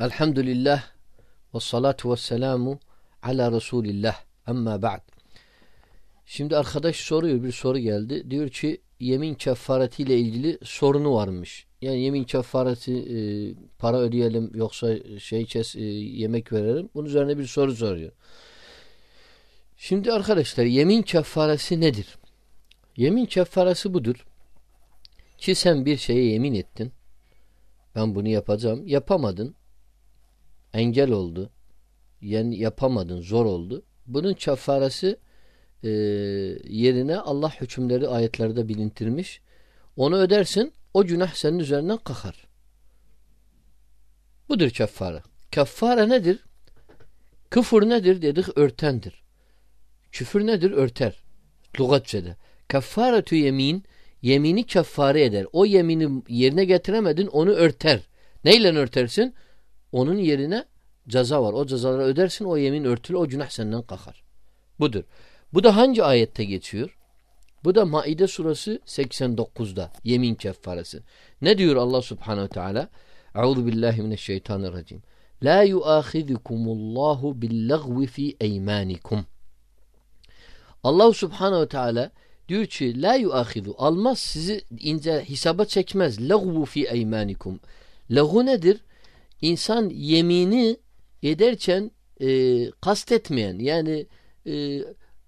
Elhamdülillah ve salatu ve selamu ala Resulillah. Amma ba'd. Şimdi arkadaş soruyor bir soru geldi. Diyor ki yemin kefaretiyle ilgili sorunu varmış. Yani yemin kefareti e, para ödeyelim yoksa şey kes e, yemek verelim. Bunun üzerine bir soru soruyor. Şimdi arkadaşlar yemin kefaresi nedir? Yemin kefaresi budur. Ki sen bir şeye yemin ettin. Ben bunu yapacağım. Yapamadın engel oldu. Yani yapamadın, zor oldu. Bunun kefaresi e, yerine Allah hükümleri ayetlerde bilintirmiş. Onu ödersin, o günah senin üzerinden kalkar. Budur keffare. Keffare nedir? Küfür nedir dedik örtendir. Küfür nedir? Örter. Lugatçede. Keffaretü yemin yemini keffare eder. O yemini yerine getiremedin onu örter. Neyle örtersin? Onun yerine ceza var. O cezaları ödersin o yemin örtülü o günah senden kalkar. Budur. Bu da hangi ayette geçiyor? Bu da Maide surası 89'da yemin keffaresi. Ne diyor Allah subhanehu teala? Euzu billahi mineşşeytanirracim. La yuahizukumullahu billagvi fi eymanikum. Allah subhanehu teala diyor ki la yuahizu almaz sizi ince hesaba çekmez. Lagvu fi eymanikum. Lagu nedir? İnsan yemini ederken e, kastetmeyen yani e,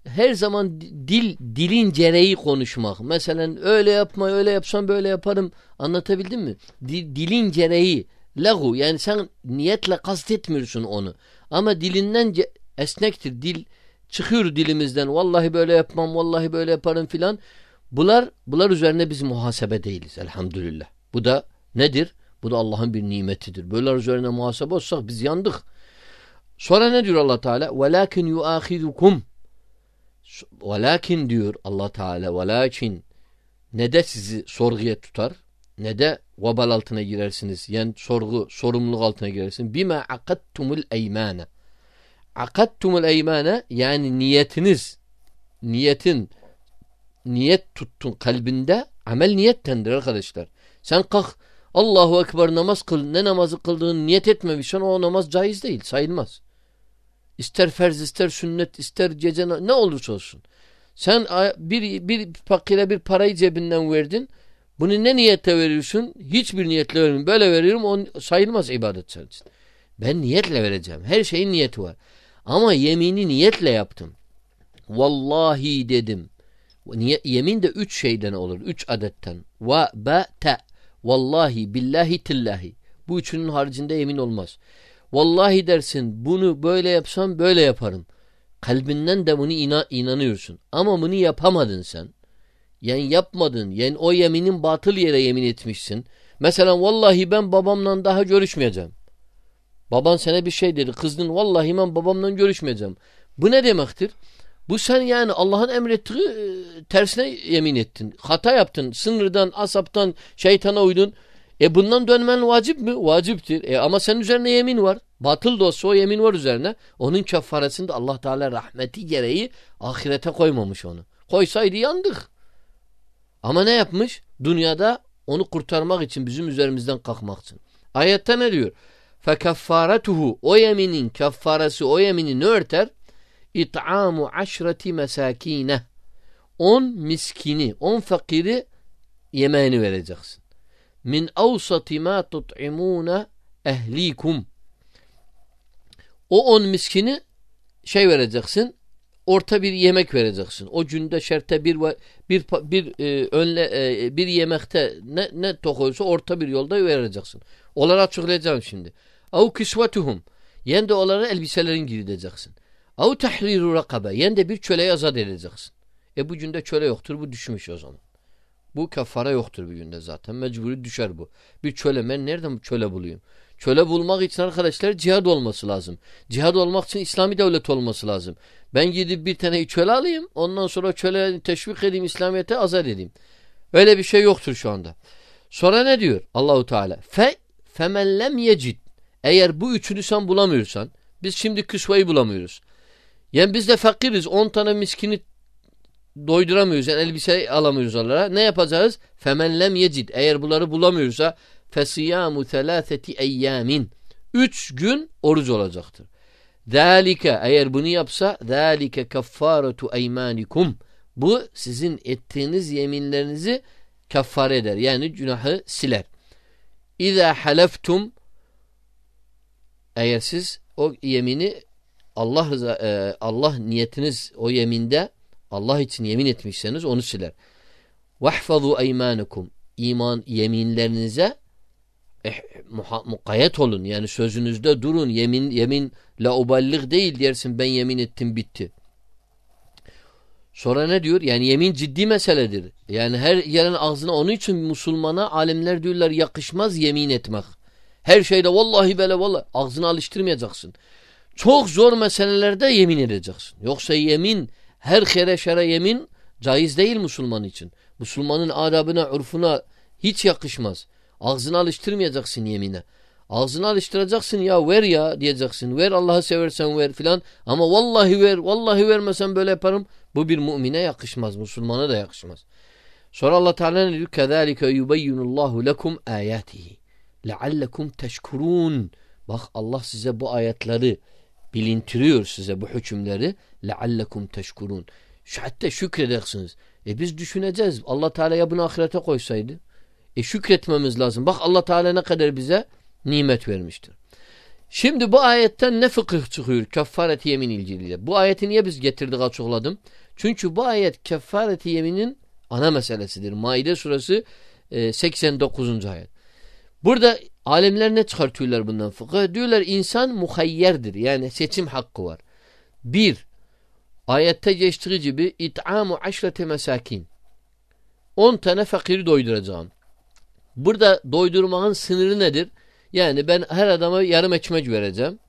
her zaman dil dilin gereği konuşmak. Mesela öyle yapma öyle yapsam böyle yaparım. Anlatabildim mi? Dil, dilin gereği lahu yani sen niyetle kastetmiyorsun onu. Ama dilinden esnektir. Dil çıkıyor dilimizden. Vallahi böyle yapmam, vallahi böyle yaparım filan. Bunlar bunlar üzerine biz muhasebe değiliz elhamdülillah. Bu da nedir? Bu da Allah'ın bir nimetidir. Böyle üzerine muhasebe olsak biz yandık. Sonra ne diyor Allah Teala? Velakin yuahidukum. Velakin diyor Allah Teala velakin ne de sizi sorguya tutar ne de vebal altına girersiniz. Yani sorgu, sorumluluk altına girersiniz. Bime akattumul eymane. Akattumul eymane yani niyetiniz, niyetin, niyet tuttun kalbinde amel niyettendir arkadaşlar. Sen kalk Allahu Ekber namaz kıl. Ne namazı kıldığını niyet etmemişsen o namaz caiz değil. Sayılmaz. İster ferz ister sünnet ister gece ne olursa olsun. Sen bir, bir fakire bir parayı cebinden verdin. Bunu ne niyette veriyorsun? Hiçbir niyetle vermiyorum. Böyle veriyorum on sayılmaz ibadet senin için. Ben niyetle vereceğim. Her şeyin niyeti var. Ama yemini niyetle yaptım. Vallahi dedim. Yemin de üç şeyden olur. Üç adetten. Ve be te. Vallahi billahi tillahi. Bu üçünün haricinde yemin olmaz. Vallahi dersin bunu böyle yapsam böyle yaparım. Kalbinden de bunu ina inanıyorsun. Ama bunu yapamadın sen. Yani yapmadın. Yani o yeminin batıl yere yemin etmişsin. Mesela vallahi ben babamla daha görüşmeyeceğim. Baban sana bir şey dedi. Kızdın vallahi ben babamla görüşmeyeceğim. Bu ne demektir? Bu sen yani Allah'ın emrettiği e, tersine yemin ettin. Hata yaptın. Sınırdan, asaptan, şeytana uydun. E bundan dönmen vacip mi? Vaciptir. E ama senin üzerine yemin var. Batıl da olsa o yemin var üzerine. Onun kefaresinde Allah Teala rahmeti gereği ahirete koymamış onu. Koysaydı yandık. Ama ne yapmış? Dünyada onu kurtarmak için bizim üzerimizden kalkmak için. Ayette ne diyor? Fekeffaretuhu o yeminin keffaresi o yemini ne örter? İt'amu aşreti mesakine. On miskini, on fakiri yemeğini vereceksin. Min avsati ma tut'imune ehlikum. O on miskini şey vereceksin, orta bir yemek vereceksin. O günde şerte bir bir bir e, önle e, bir yemekte ne ne tokoysa orta bir yolda vereceksin. Onları açıklayacağım şimdi. Au kisvetuhum. Yani de onlara elbiselerin gireceksin. Av tahriru rakabe. Yani de bir çöle azat edeceksin. E bu günde çöle yoktur. Bu düşmüş o zaman. Bu kafara yoktur bir günde zaten. Mecburi düşer bu. Bir çöle ben nereden çöle bulayım? Çöle bulmak için arkadaşlar cihad olması lazım. Cihad olmak için İslami devlet olması lazım. Ben gidip bir tane çöle alayım. Ondan sonra çöle teşvik edeyim. İslamiyet'e azat edeyim. Öyle bir şey yoktur şu anda. Sonra ne diyor Allahu Teala? Fe femellem yecid. Eğer bu üçünü sen bulamıyorsan biz şimdi kısvayı bulamıyoruz. Yani biz de fakiriz. 10 tane miskini doyduramıyoruz. Yani elbise alamıyoruz onlara. Ne yapacağız? Femen lem yecid. Eğer bunları bulamıyorsa fesiyamu thelâtheti eyyamin. Üç gün oruç olacaktır. Zalike eğer bunu yapsa zalike kaffaretu eymanikum. Bu sizin ettiğiniz yeminlerinizi kaffare eder. Yani günahı siler. İza haleftum eğer siz o yemini Allah rıza, e, Allah niyetiniz o yeminde Allah için yemin etmişseniz onu siler. Vahfazu eymanukum iman yeminlerinize eh, mukayyet olun. Yani sözünüzde durun. Yemin yemin la uballig değil dersin ben yemin ettim bitti. Sonra ne diyor? Yani yemin ciddi meseledir. Yani her gelen ağzına onun için Müslümana alimler diyorlar yakışmaz yemin etmek. Her şeyde vallahi böyle vallahi ağzını alıştırmayacaksın. Çok zor meselelerde yemin edeceksin. Yoksa yemin, her kere şere yemin caiz değil Müslüman için. Müslümanın adabına, urfuna hiç yakışmaz. Ağzını alıştırmayacaksın yemine. Ağzını alıştıracaksın ya ver ya diyeceksin. Ver Allah'ı seversen ver filan. Ama vallahi ver, vallahi vermesen böyle yaparım. Bu bir mümine yakışmaz, Müslümana da yakışmaz. Sonra Allah Teala ne diyor? Kezalike yubeyyinullahu lekum ayatihi. Leallekum teşkurun. Bak Allah size bu ayetleri bilintiriyor size bu hükümleri. لَعَلَّكُمْ teşkurun. Hatta şükredersiniz. E biz düşüneceğiz. Allah Teala ya bunu ahirete koysaydı. E şükretmemiz lazım. Bak Allah Teala ne kadar bize nimet vermiştir. Şimdi bu ayetten ne fıkıh çıkıyor? Keffareti yemin ilgiliyle. Bu ayeti niye biz getirdik açıkladım? Çünkü bu ayet keffareti yeminin ana meselesidir. Maide suresi 89. E, ayet. Burada alimler ne çıkartıyorlar bundan fıkıh? Diyorlar insan muhayyerdir. Yani seçim hakkı var. Bir, ayette geçtiği gibi it'amu aşrete mesakin. 10 tane fakiri doyduracağım. Burada doydurmanın sınırı nedir? Yani ben her adama yarım ekmek vereceğim.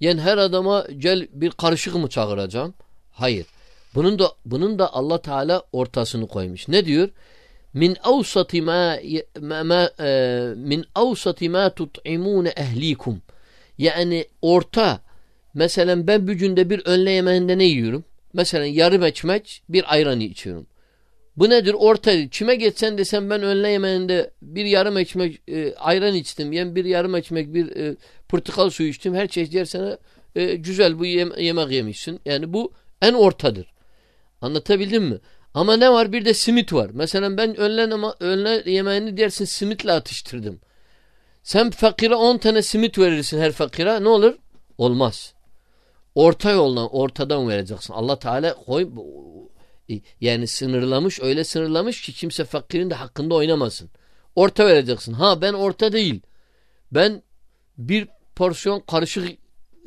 Yani her adama gel bir karışık mı çağıracağım? Hayır. Bunun da bunun da Allah Teala ortasını koymuş. Ne diyor? Min awsati ma, ma e, min awsati ma tut'imun ehlikum. Yani orta mesela ben bir günde bir önle yemeğinde ne yiyorum? Mesela yarım ekmek bir ayran içiyorum. Bu nedir? Orta. Kime geçsen desem ben önle yemeğinde bir yarım ekmek e, ayran içtim. Yani bir yarım ekmek bir e, portakal suyu içtim. Her çeşit yersene e, güzel bu yem yemek yemişsin. Yani bu en ortadır. Anlatabildim mi? Ama ne var? Bir de simit var. Mesela ben önlen ama önle yemeğini dersin simitle atıştırdım. Sen fakire 10 tane simit verirsin her fakire ne olur? Olmaz. Orta yoldan, ortadan vereceksin. Allah Teala koy yani sınırlamış öyle sınırlamış ki kimse fakirin de hakkında oynamasın. Orta vereceksin. Ha ben orta değil. Ben bir porsiyon karışık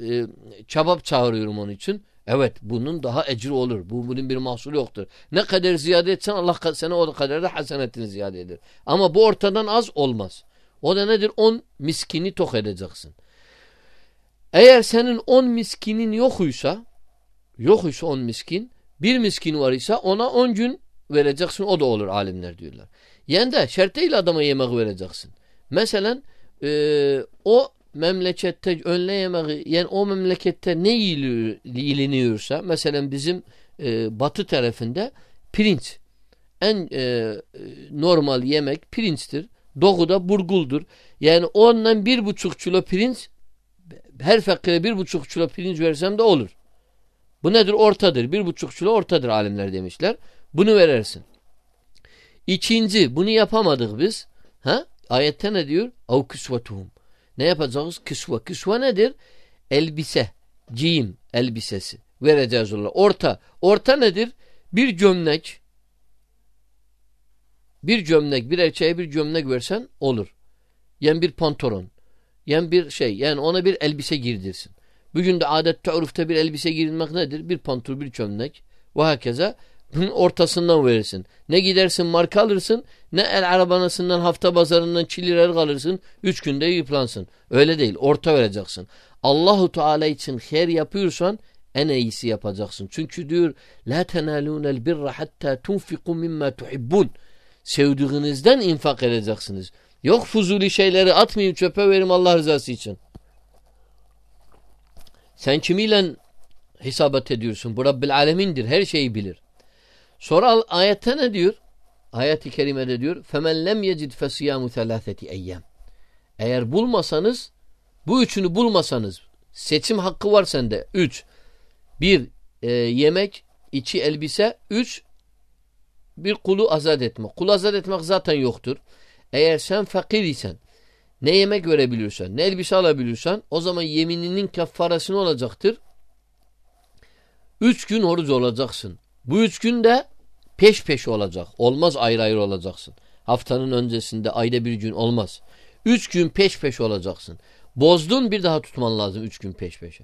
e, çabap çağırıyorum onun için. Evet bunun daha ecri olur. Bu bunun bir mahsulü yoktur. Ne kadar ziyade etsen Allah sana o kadar da hasenetini ziyade eder. Ama bu ortadan az olmaz. O da nedir? On miskini tok edeceksin. Eğer senin on miskinin yokuysa yokuysa on miskin bir miskin var ise ona on gün vereceksin o da olur alimler diyorlar. Yani de şartıyla adama yemek vereceksin. Mesela e, o memlekette önle yemeği yani o memlekette ne yiyiliyorsa mesela bizim e, batı tarafında pirinç en e, normal yemek pirinçtir. Doğuda burguldur. Yani ondan bir buçuk kilo pirinç her fakire bir buçuk kilo pirinç versem de olur. Bu nedir? Ortadır. Bir buçuk kilo ortadır alimler demişler. Bunu verirsin. İkinci bunu yapamadık biz. Ha? Ayette ne diyor? Av küsvetuhum. Ne yapacağız? Küsve. Küsve nedir? Elbise. Giyim elbisesi. Vereceğiz onlara. Orta. Orta nedir? Bir gömlek. Bir gömlek. Bir erkeğe bir gömlek versen olur. Yani bir pantolon. Yani bir şey. Yani ona bir elbise girdirsin. Bugün de adette urufta bir elbise giyinmek nedir? Bir pantol, bir çömlek ve hakeza ortasından verirsin. Ne gidersin marka alırsın ne el arabanasından hafta pazarından çilirer kalırsın. Üç günde yıplansın. Öyle değil. Orta vereceksin. Allahu Teala için her yapıyorsan en iyisi yapacaksın. Çünkü diyor la tenalunel birra hatta tunfiku mimma tuhibbun. Sevdiğinizden infak edeceksiniz. Yok fuzuli şeyleri atmayın çöpe verim Allah rızası için. Sen kimiyle hesabet ediyorsun? Bu Rabbil Alemin'dir. Her şeyi bilir. Sonra ayette ne diyor? Ayet-i kerimede diyor. فَمَنْ لَمْ يَجِدْ فَسِيَامُ ثَلَاثَةِ اَيَّامِ Eğer bulmasanız Bu üçünü bulmasanız seçim hakkı var sende. Üç. Bir e, yemek, içi elbise. Üç bir kulu azat etmek. Kulu azat etmek zaten yoktur. Eğer sen fakir isen ne yemek verebiliyorsan, ne elbise alabiliyorsan o zaman yemininin kefaresi ne olacaktır? Üç gün oruç olacaksın. Bu üç gün de peş peş olacak. Olmaz ayrı ayrı olacaksın. Haftanın öncesinde ayda bir gün olmaz. Üç gün peş peş olacaksın. Bozdun bir daha tutman lazım üç gün peş peşe.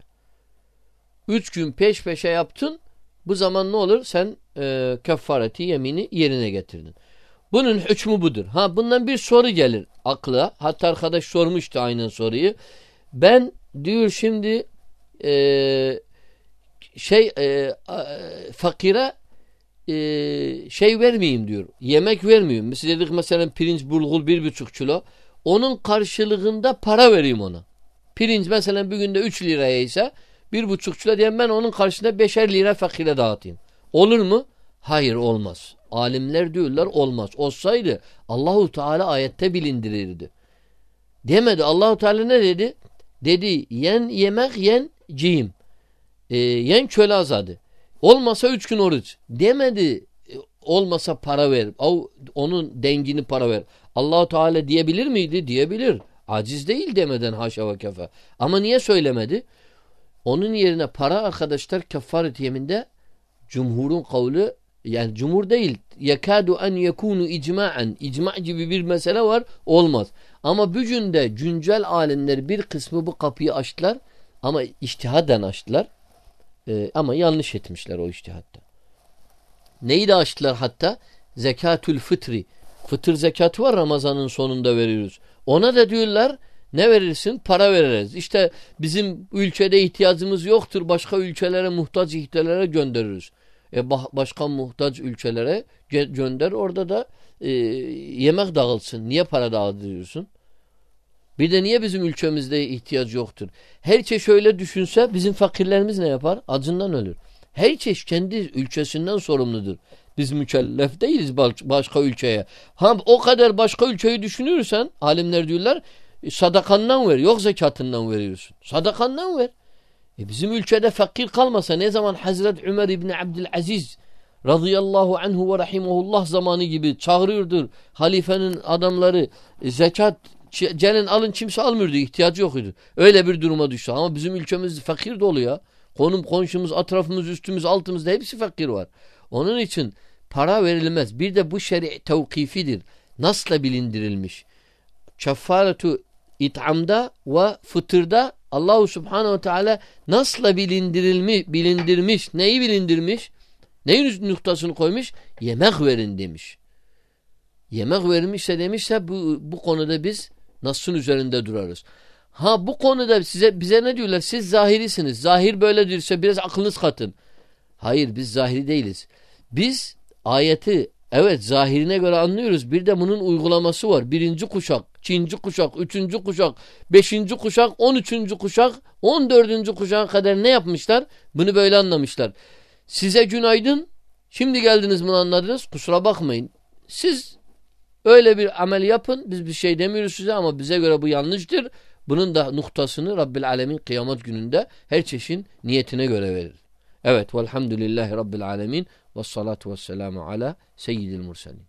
Üç gün peş peşe yaptın. Bu zaman ne olur? Sen e, kefareti yemini yerine getirdin. Bunun hükmü budur. Ha bundan bir soru gelir akla. Hatta arkadaş sormuştu aynen soruyu. Ben diyor şimdi e, şey e, fakire e, şey vermeyeyim diyor. Yemek vermeyeyim. Biz dedik mesela pirinç bulgul bir buçuk kilo. Onun karşılığında para vereyim ona. Pirinç mesela bir günde üç liraya ise bir buçuk kilo diyen ben onun karşısında beşer lira fakire dağıtayım. Olur mu? Hayır olmaz. Alimler diyorlar olmaz. Olsaydı Allahu Teala ayette bilindirirdi. Demedi. Allahu Teala ne dedi? Dedi yen yemek yen cihim. E, yen köle azadı. Olmasa üç gün oruç. Demedi e, olmasa para ver. Onun dengini para ver. Allahu Teala diyebilir miydi? Diyebilir. Aciz değil demeden haşa ve kefe. Ama niye söylemedi? Onun yerine para arkadaşlar kefaret yeminde cumhurun kavli yani cumhur değil. Yekadu en yekunu icmaen. İcma gibi bir mesele var. Olmaz. Ama bugün güncel alimler bir kısmı bu kapıyı açtılar. Ama iştihaden açtılar. Ee, ama yanlış etmişler o iştihatta. Neyi de açtılar hatta? Zekatül fıtri. Fıtır zekatı var Ramazan'ın sonunda veriyoruz. Ona da diyorlar ne verirsin? Para veririz. İşte bizim ülkede ihtiyacımız yoktur. Başka ülkelere muhtaç ihtilere göndeririz. E, başka muhtaç ülkelere gönder. Orada da e, yemek dağılsın. Niye para dağıtıyorsun? Bir de niye bizim ülkemizde ihtiyaç yoktur? Her şey şöyle düşünse bizim fakirlerimiz ne yapar? Acından ölür. Her çeşit kendi ülkesinden sorumludur. Biz mükellef değiliz başka ülkeye. Ha o kadar başka ülkeyi düşünürsen alimler diyorlar sadakandan ver. Yok zekatından veriyorsun. Sadakandan ver. E bizim ülkede fakir kalmasa ne zaman Hazret Ömer İbni Abdülaziz radıyallahu anhu ve rahimahullah zamanı gibi çağırıyordur halifenin adamları e, zekat gelin alın kimse almıyordu ihtiyacı yoktu. Öyle bir duruma düştü ama bizim ülkemiz fakir dolu ya. Konum komşumuz, atrafımız, üstümüz, altımızda hepsi fakir var. Onun için para verilmez. Bir de bu şer'i tevkifidir. Nasla bilindirilmiş. Keffaretu it'amda ve fıtırda Allahu Subhanahu Teala nasla bilindirilmiş, bilindirmiş, neyi bilindirmiş? Neyin noktasını koymuş? Yemek verin demiş. Yemek vermişse demişse bu, bu konuda biz nasılın üzerinde durarız. Ha bu konuda size bize ne diyorlar? Siz zahirisiniz. Zahir böyle diyorsa biraz aklınız katın. Hayır biz zahiri değiliz. Biz ayeti evet zahirine göre anlıyoruz. Bir de bunun uygulaması var. Birinci kuşak, ikinci kuşak, üçüncü kuşak, beşinci kuşak, on üçüncü kuşak, on dördüncü kuşağa kadar ne yapmışlar? Bunu böyle anlamışlar. Size günaydın. Şimdi geldiniz bunu anladınız. Kusura bakmayın. Siz öyle bir amel yapın. Biz bir şey demiyoruz size ama bize göre bu yanlıştır. Bunun da noktasını Rabbil Alemin kıyamet gününde her çeşin niyetine göre verir. Evet velhamdülillahi Rabbil Alemin ve salatu ve selamu ala seyyidil murselin.